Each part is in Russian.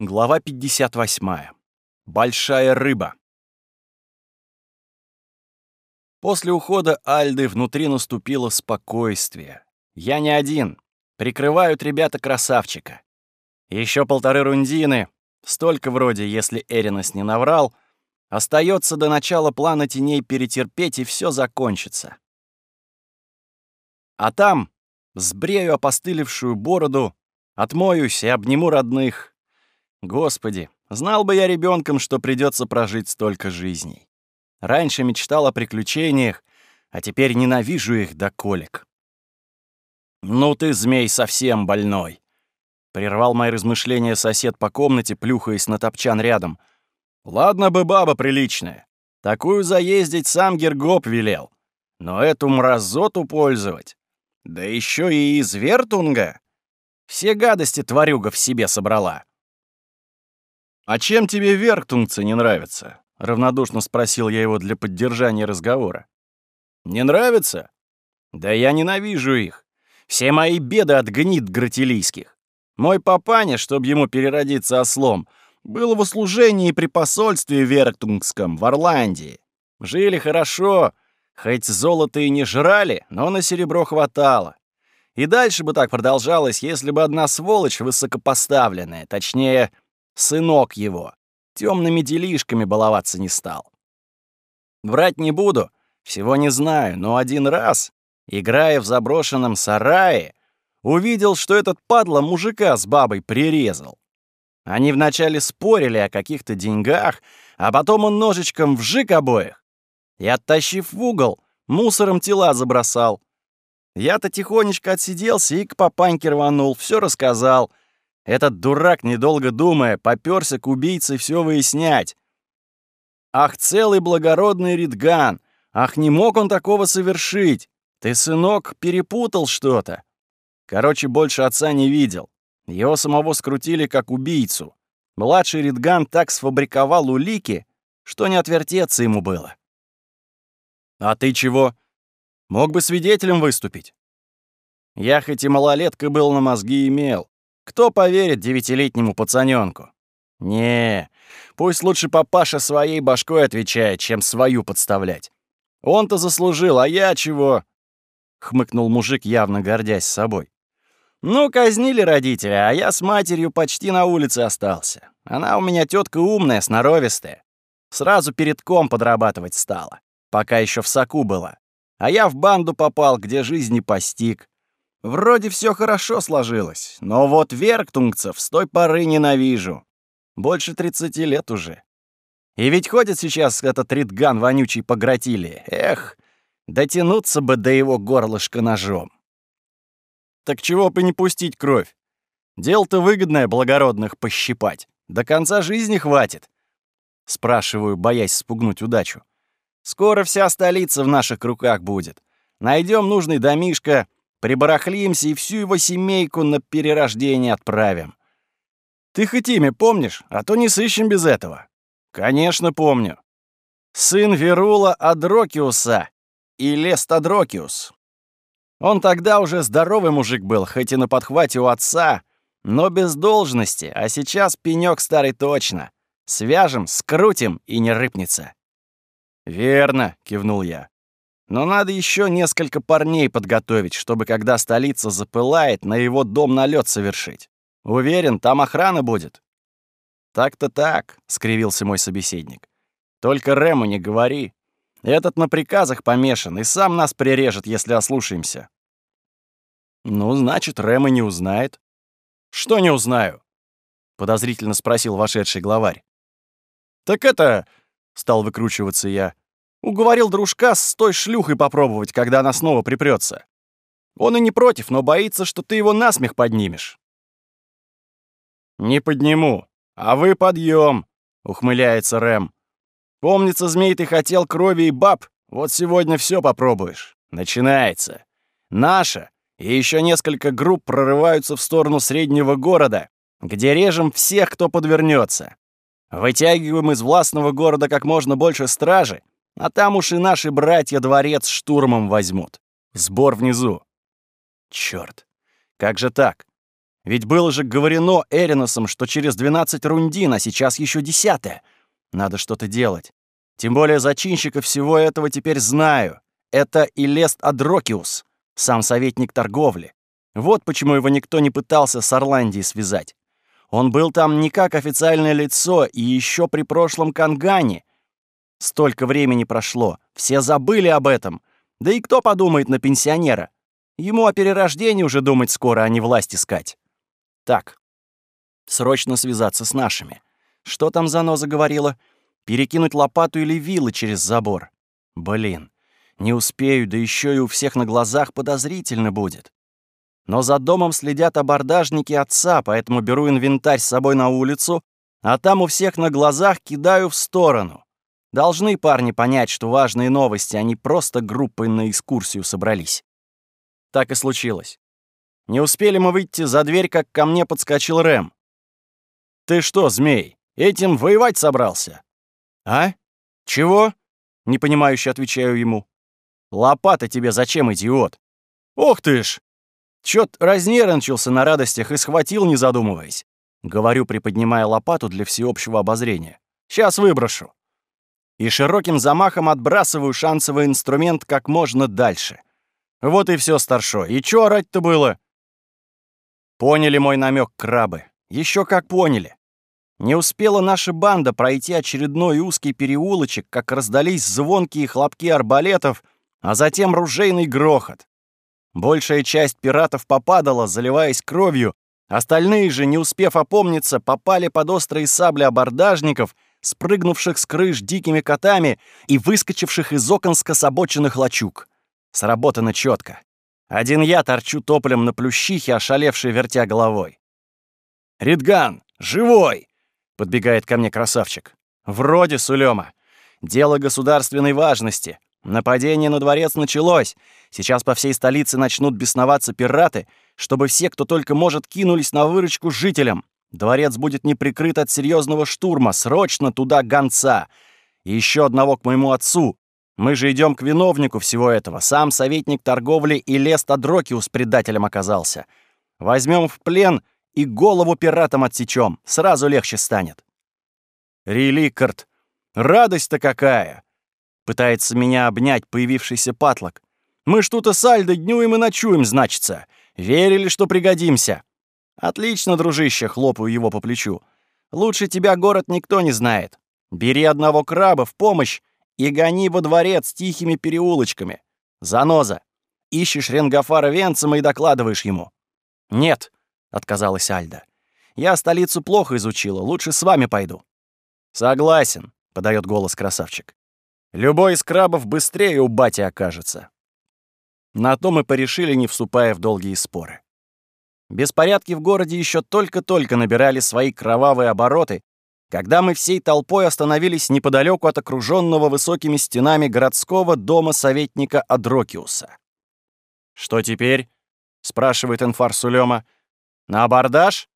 Глава 58. Большая рыба. После ухода Альды внутри наступило спокойствие. Я не один. Прикрывают ребята красавчика. Еще полторы рундины, столько вроде, если Эринос не наврал, остается до начала плана теней перетерпеть, и все закончится. А там сбрею опостылевшую бороду, отмоюсь и обниму родных — Господи, знал бы я ребенком, что придется прожить столько жизней. Раньше мечтал о приключениях, а теперь ненавижу их до колик. «Ну ты, змей, совсем больной!» Прервал мои размышления сосед по комнате, плюхаясь на топчан рядом. «Ладно бы баба приличная. Такую заездить сам Гергоп велел. Но эту мразоту пользовать. Да еще и из Вертунга. Все гадости тварюга в себе собрала. «А чем тебе верктунцы не нравятся?» — равнодушно спросил я его для поддержания разговора. «Не нравится? Да я ненавижу их. Все мои беды от гнид гратилийских. Мой папаня, чтобы ему переродиться ослом, был в услужении при посольстве Верктунгском в Орландии. Жили хорошо, хоть золото и не жрали, но на серебро хватало. И дальше бы так продолжалось, если бы одна сволочь высокопоставленная, точнее, сынок его, темными делишками баловаться не стал. Врать не буду, всего не знаю, но один раз, играя в заброшенном сарае, увидел, что этот падла мужика с бабой прирезал. Они вначале спорили о каких-то деньгах, а потом он ножичком вжик обоих и, оттащив в угол, мусором тела забросал. Я-то тихонечко отсиделся и к папаньке рванул, все рассказал — этот дурак, недолго думая, попёрся к убийце все выяснять. Ах, целый благородный Ридган! Ах, не мог он такого совершить! Ты, сынок, перепутал что-то. Короче, больше отца не видел. Его самого скрутили как убийцу. Младший Ридган так сфабриковал улики, что не отвертеться ему было. А ты чего? Мог бы свидетелем выступить. Я хоть и малолетка был, на мозги имел. Кто поверит девятилетнему пацанёнку? Не, пусть лучше папаша своей башкой отвечает, чем свою подставлять. Он-то заслужил, а я чего? Хмыкнул мужик, явно гордясь собой. Ну, казнили родителя, а я с матерью почти на улице остался. Она у меня тетка умная, сноровистая. Сразу перед ком подрабатывать стала, пока еще в соку была. А я в банду попал, где жизни постиг. Вроде все хорошо сложилось, но вот верктунгцев с той поры ненавижу. Больше 30 лет уже. И ведь ходит сейчас этот ритган вонючий по гратилии. Эх, дотянуться бы до его горлышка ножом. Так чего бы не пустить кровь? Дело-то выгодное благородных пощипать. До конца жизни хватит. Спрашиваю, боясь спугнуть удачу. Скоро вся столица в наших руках будет. Найдем нужный домишко, Прибарахлимся и всю его семейку на перерождение отправим. Ты хоть имя помнишь, а то не сыщем без этого. Конечно, помню. Сын Верула Адрокиуса и Лестадрокиус. Он тогда уже здоровый мужик был, хоть и на подхвате у отца, но без должности, а сейчас пенёк старый точно. Свяжем, скрутим и не рыпнется. «Верно», — кивнул я. Но надо еще несколько парней подготовить, чтобы, когда столица запылает, на его дом налет совершить. Уверен, там охрана будет. Так-то так, скривился мой собеседник. Только Рему не говори. Этот на приказах помешан и сам нас прирежет, если ослушаемся. Ну, значит, Рема не узнает. Что не узнаю? Подозрительно спросил вошедший главарь. Так это... Стал выкручиваться я. Уговорил дружка с той шлюхой попробовать, когда она снова припрется. Он и не против, но боится, что ты его насмех поднимешь. «Не подниму, а вы подъем, ухмыляется Рэм. «Помнится, змей, ты хотел крови и баб, вот сегодня все попробуешь. Начинается. Наша и еще несколько групп прорываются в сторону среднего города, где режем всех, кто подвернется. Вытягиваем из властного города как можно больше стражи, а там уж и наши братья дворец штурмом возьмут. Сбор внизу. Чёрт, как же так? Ведь было же говорено Эриносом, что через 12 рундин, а сейчас еще десятая. Надо что-то делать. Тем более зачинщика всего этого теперь знаю. Это Илест Адрокиус, сам советник торговли. Вот почему его никто не пытался с Орландией связать. Он был там не как официальное лицо и еще при прошлом Кангане. Столько времени прошло, все забыли об этом. Да и кто подумает на пенсионера? Ему о перерождении уже думать скоро, а не власть искать. Так, срочно связаться с нашими. Что там заноза говорила? Перекинуть лопату или вилы через забор. Блин, не успею, да еще и у всех на глазах подозрительно будет. Но за домом следят абордажники отца, поэтому беру инвентарь с собой на улицу, а там у всех на глазах кидаю в сторону. Должны парни понять, что важные новости, они просто группой на экскурсию собрались. Так и случилось. Не успели мы выйти за дверь, как ко мне подскочил Рэм. «Ты что, змей, этим воевать собрался?» «А? Чего?» — непонимающе отвечаю ему. «Лопата тебе зачем, идиот?» «Ох ты ж!» Чё-то разнервничался на радостях и схватил, не задумываясь. Говорю, приподнимая лопату для всеобщего обозрения. «Сейчас выброшу». И широким замахом отбрасываю шансовый инструмент как можно дальше. Вот и все, старшо. И чё орать-то было? Поняли мой намек крабы. Еще как поняли. Не успела наша банда пройти очередной узкий переулочек, как раздались звонкие хлопки арбалетов, а затем ружейный грохот. Большая часть пиратов попадала, заливаясь кровью, остальные же, не успев опомниться, попали под острые сабли абордажников, спрыгнувших с крыш дикими котами и выскочивших из окон скособоченных лачуг. Сработано четко. Один я торчу топлем на плющихе, ошалевший вертя головой. «Ридган! Живой!» — подбегает ко мне красавчик. «Вроде Сулема. Дело государственной важности. Нападение на дворец началось. Сейчас по всей столице начнут бесноваться пираты, чтобы все, кто только может, кинулись на выручку жителям. Дворец будет не прикрыт от серьезного штурма. Срочно туда гонца. И еще одного к моему отцу. Мы же идем к виновнику всего этого. Сам советник торговли и лес Тадрокиус предателем оказался. Возьмем в плен и голову пиратам отсечем. Сразу легче станет. Реликард, радость-то какая! Пытается меня обнять появившийся патлок. Мы и с Альдой днюем и ночуем, значится. Верили, что пригодимся. Отлично, дружище, хлопаю его по плечу. Лучше тебя город никто не знает. Бери одного краба в помощь и гони во дворец тихими переулочками. Заноза. Ищешь Ренгафара Венцима и докладываешь ему. «Нет», — отказалась Альда. «Я столицу плохо изучила, лучше с вами пойду». «Согласен», — подает голос красавчик. Любой из крабов быстрее у бати окажется. На то мы порешили, не вступая в долгие споры. Беспорядки в городе еще только-только набирали свои кровавые обороты, когда мы всей толпой остановились неподалеку от окруженного высокими стенами городского дома советника Адрокиуса. «Что теперь?» — спрашивает инфар Сулема. «На абордаж?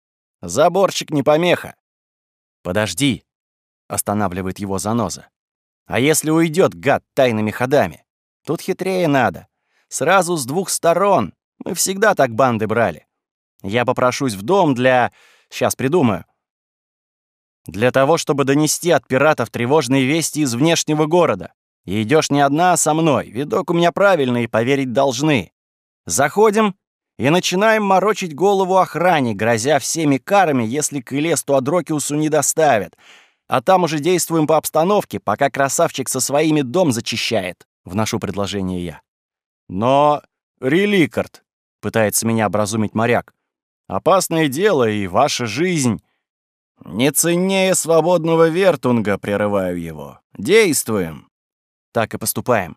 Заборчик не помеха». «Подожди», — останавливает его заноза. А если уйдет гад тайными ходами? Тут хитрее надо. Сразу с двух сторон. Мы всегда так банды брали. Я попрошусь в дом для... Сейчас придумаю. Для того, чтобы донести от пиратов тревожные вести из внешнего города. И идешь не одна, а со мной. Видок у меня правильный, поверить должны. Заходим и начинаем морочить голову охране, грозя всеми карами, если к Элесту Адрокиусу не доставят — а там уже действуем по обстановке, пока красавчик со своими дом зачищает», — вношу предложение я. «Но, Реликард», — пытается меня образумить моряк, «опасное дело и ваша жизнь...» «Не ценнее свободного вертунга», — прерываю его. «Действуем». Так и поступаем.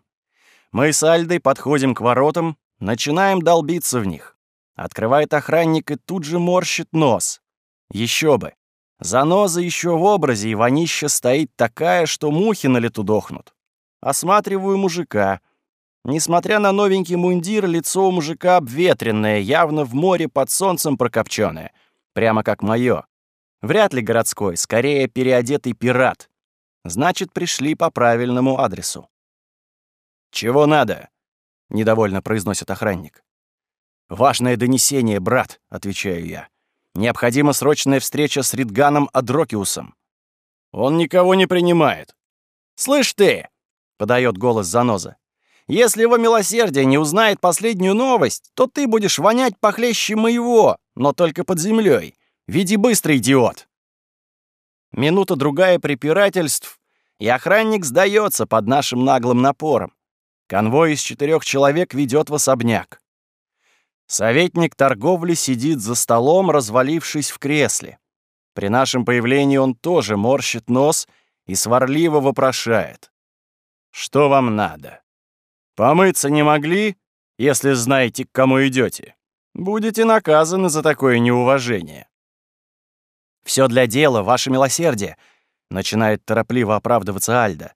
Мы с Альдой подходим к воротам, начинаем долбиться в них. Открывает охранник и тут же морщит нос. Еще бы. Заноза еще в образе, и вонища стоит такая, что мухи на лету дохнут. Осматриваю мужика. Несмотря на новенький мундир, лицо у мужика обветренное, явно в море под солнцем прокопченное. Прямо как мое. Вряд ли городской, скорее переодетый пират. Значит, пришли по правильному адресу. «Чего надо?» — недовольно произносит охранник. «Важное донесение, брат», — отвечаю я. Необходима срочная встреча с Ридганом Адрокиусом. Он никого не принимает. «Слышь ты!» — подает голос Заноза. «Если его милосердие не узнает последнюю новость, то ты будешь вонять похлеще моего, но только под землей. Веди быстро, идиот!» Минута-другая препирательств, и охранник сдается под нашим наглым напором. Конвой из четырех человек ведет в особняк. Советник торговли сидит за столом, развалившись в кресле. При нашем появлении он тоже морщит нос и сварливо вопрошает. «Что вам надо? Помыться не могли, если знаете, к кому идете? Будете наказаны за такое неуважение». «Все для дела, ваше милосердие», — начинает торопливо оправдываться Альда.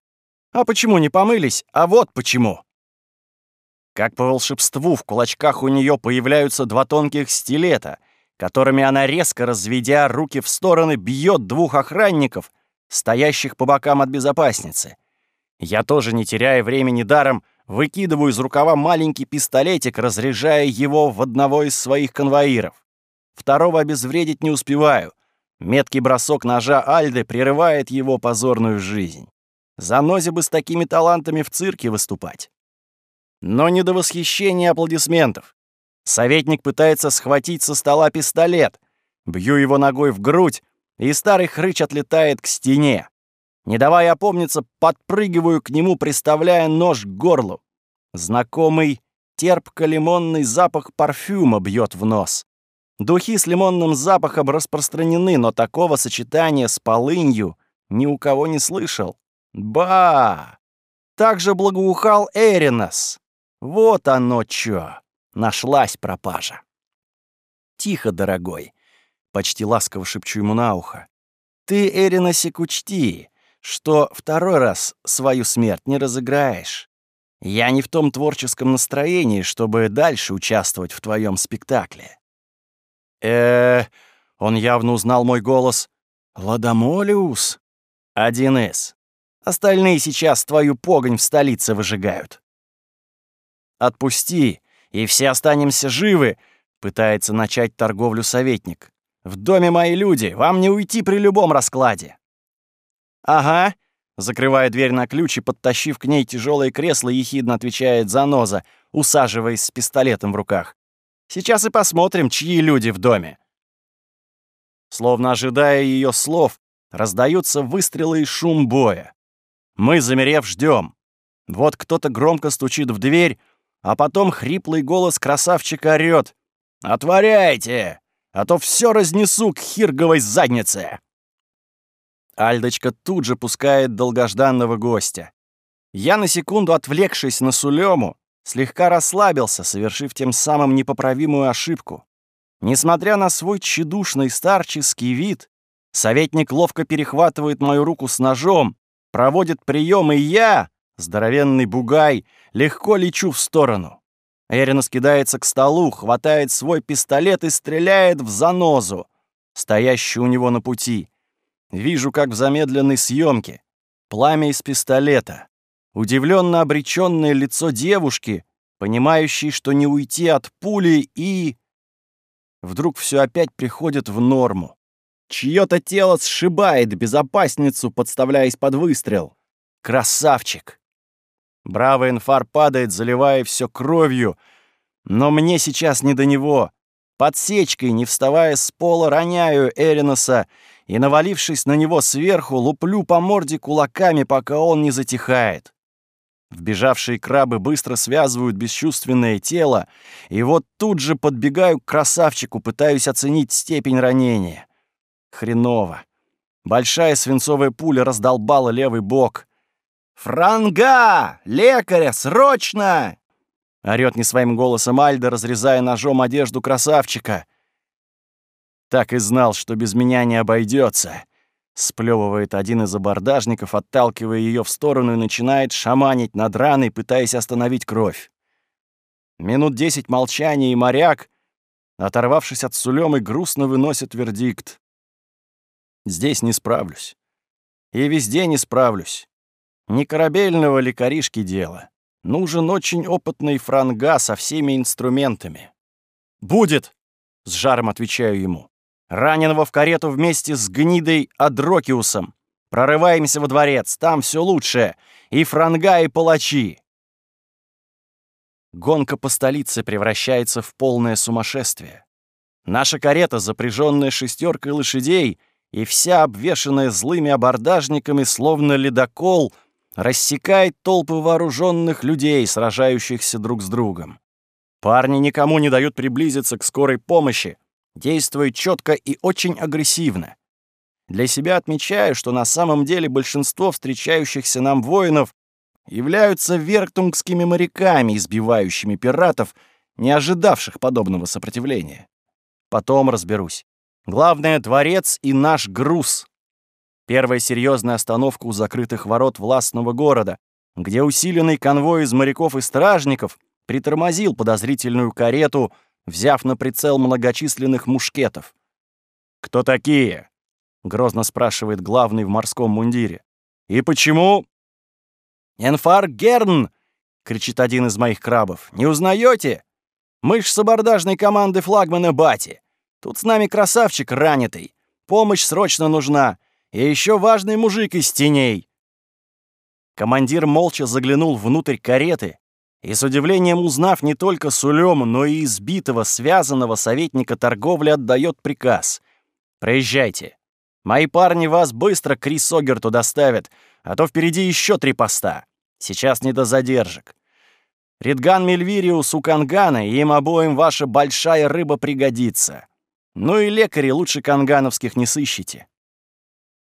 «А почему не помылись? А вот почему!» Как по волшебству в кулачках у нее появляются два тонких стилета, которыми она, резко разведя руки в стороны, бьет двух охранников, стоящих по бокам от безопасницы. Я тоже, не теряя времени даром, выкидываю из рукава маленький пистолетик, разряжая его в одного из своих конвоиров. Второго обезвредить не успеваю. Меткий бросок ножа Альды прерывает его позорную жизнь. Занозе бы с такими талантами в цирке выступать. Но не до восхищения аплодисментов. Советник пытается схватить со стола пистолет. Бью его ногой в грудь, и старый хрыч отлетает к стене. Не давая опомниться, подпрыгиваю к нему, приставляя нож к горлу. Знакомый терпко-лимонный запах парфюма бьет в нос. Духи с лимонным запахом распространены, но такого сочетания с полынью ни у кого не слышал. Ба! Также благоухал Эринос. Вот оно чё! Нашлась пропажа. Тихо, дорогой, почти ласково шепчу ему на ухо. Ты, Эриносик, учти, что второй раз свою смерть не разыграешь. Я не в том творческом настроении, чтобы дальше участвовать в твоем спектакле. э он явно узнал мой голос. «Ладомолиус?» «Один из. Остальные сейчас твою погонь в столице выжигают». «Отпусти, и все останемся живы», — пытается начать торговлю советник. «В доме мои люди, вам не уйти при любом раскладе». «Ага», — закрывая дверь на ключ и подтащив к ней тяжелое кресло, ехидно отвечает Заноза, усаживаясь с пистолетом в руках. «Сейчас и посмотрим, чьи люди в доме». Словно ожидая ее слов, раздаются выстрелы и шум боя. Мы, замерев, ждем. Вот кто-то громко стучит в дверь, а потом хриплый голос красавчика орёт. «Отворяйте, а то все разнесу к хирговой заднице!» Альдочка тут же пускает долгожданного гостя. Я, на секунду отвлекшись на Сулему, слегка расслабился, совершив тем самым непоправимую ошибку. Несмотря на свой тщедушный старческий вид, советник ловко перехватывает мою руку с ножом, проводит прием, и я, Здоровенный бугай, легко лечу в сторону. Эрина скидается к столу, хватает свой пистолет и стреляет в занозу, стоящую у него на пути. Вижу, как в замедленной съемке пламя из пистолета, удивленно обреченное лицо девушки, понимающей, что не уйти от пули, и... Вдруг все опять приходит в норму. Чье-то тело сшибает безопасницу, подставляясь под выстрел. Красавчик! Бравый инфар падает, заливая все кровью. Но мне сейчас не до него. Подсечкой, не вставая с пола, роняю Эриноса и, навалившись на него сверху, луплю по морде кулаками, пока он не затихает. Вбежавшие крабы быстро связывают бесчувственное тело, и вот тут же подбегаю к красавчику, пытаюсь оценить степень ранения. Хреново. Большая свинцовая пуля раздолбала левый бок. «Франга! Лекаря! Срочно!» Орёт не своим голосом Альда, разрезая ножом одежду красавчика. «Так и знал, что без меня не обойдется. Сплёвывает один из абордажников, отталкивая ее в сторону и начинает шаманить над раной, пытаясь остановить кровь. Минут десять молчания, и моряк, оторвавшись от сулёмы, грустно выносит вердикт. «Здесь не справлюсь. И везде не справлюсь. Не корабельного лекаришки дело. Нужен очень опытный франга со всеми инструментами. «Будет!» — с жаром отвечаю ему. Раненого в карету вместе с гнидой Адрокиусом. Прорываемся во дворец, там все лучше. И франга, и палачи. Гонка по столице превращается в полное сумасшествие. Наша карета, запряженная шестеркой лошадей и вся обвешанная злыми абордажниками, словно ледокол, рассекает толпы вооруженных людей, сражающихся друг с другом. Парни никому не дают приблизиться к скорой помощи, действуя четко и очень агрессивно. Для себя отмечаю, что на самом деле большинство встречающихся нам воинов являются верктунгскими моряками, избивающими пиратов, не ожидавших подобного сопротивления. Потом разберусь. Главное — дворец и наш груз. Первая серьезная остановка у закрытых ворот властного города, где усиленный конвой из моряков и стражников притормозил подозрительную карету, взяв на прицел многочисленных мушкетов. «Кто такие?» — грозно спрашивает главный в морском мундире. «И почему?» «Энфар Герн!» — кричит один из моих крабов. «Не узнаете? Мы ж с абордажной команды флагмана Бати. Тут с нами красавчик ранитый. Помощь срочно нужна. И еще важный мужик из теней». Командир молча заглянул внутрь кареты и с удивлением узнав не только Сулем, но и избитого, связанного советника торговли, отдает приказ. «Проезжайте. Мои парни вас быстро к Крисогерту доставят, а то впереди еще три поста. Сейчас не до задержек. Ридган Мельвириус у Кангана, и им обоим ваша большая рыба пригодится. Ну и лекари лучше кангановских не сыщите.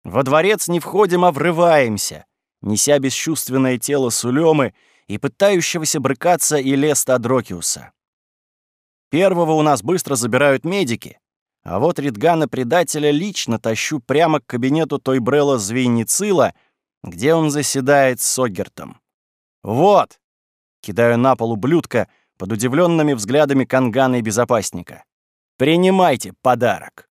Во дворец не входим, а врываемся, неся бесчувственное тело Сулемы и пытающегося брыкаться и Леста Адрокиуса. Первого у нас быстро забирают медики, а вот Ридгана предателя лично тащу прямо к кабинету той Брелла Звейницила — где он заседает с Огертом. «Вот!» — кидаю на пол ублюдка под удивленными взглядами Кангана и безопасника. «Принимайте подарок!»